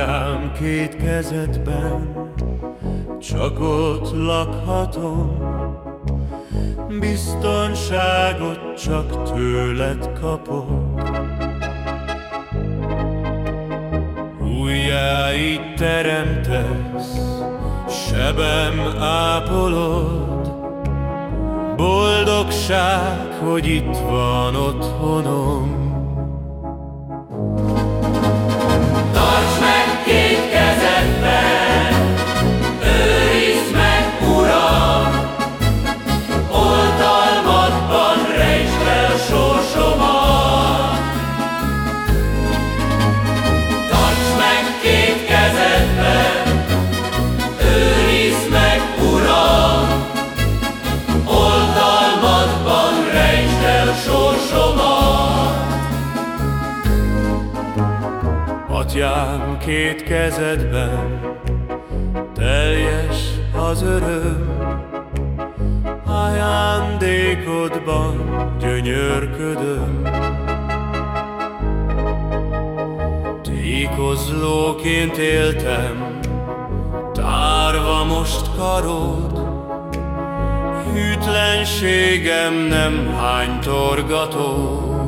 Atyám két kezedben csak ott lakhatom, Biztonságot csak tőled kapom. Újjá így teremtesz, sebem ápolod, Boldogság, hogy itt van otthonom. Atyám két kezedben teljes az öröm, Ajándékodban gyönyörködöm. Tékozlóként éltem, tárva most karod, Hűtlenségem nem hánytorgatod. két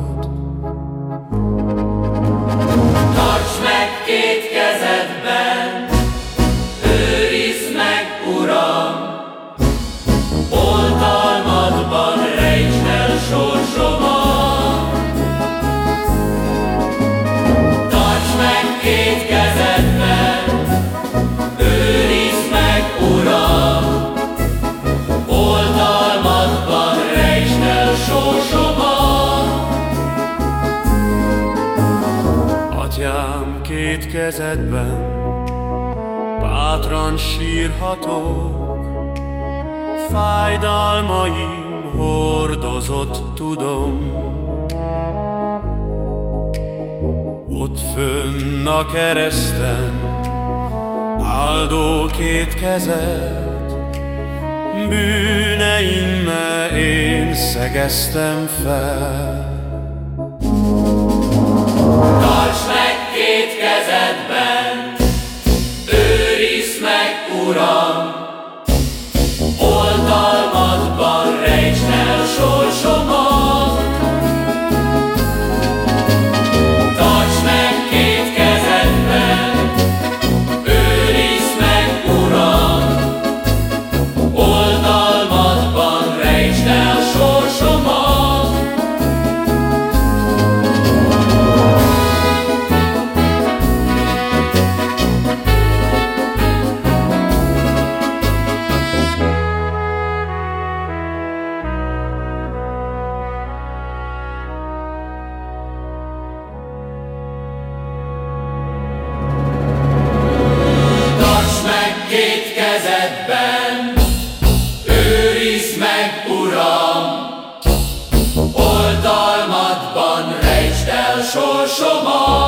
két kezedben. Bátran sírhatok Fájdalmaim hordozott tudom. Ott fönn a kereszten Áldó két kezed. Bűneimmel én szegeztem fel kezedben, őrizd meg, Uram, শোষমা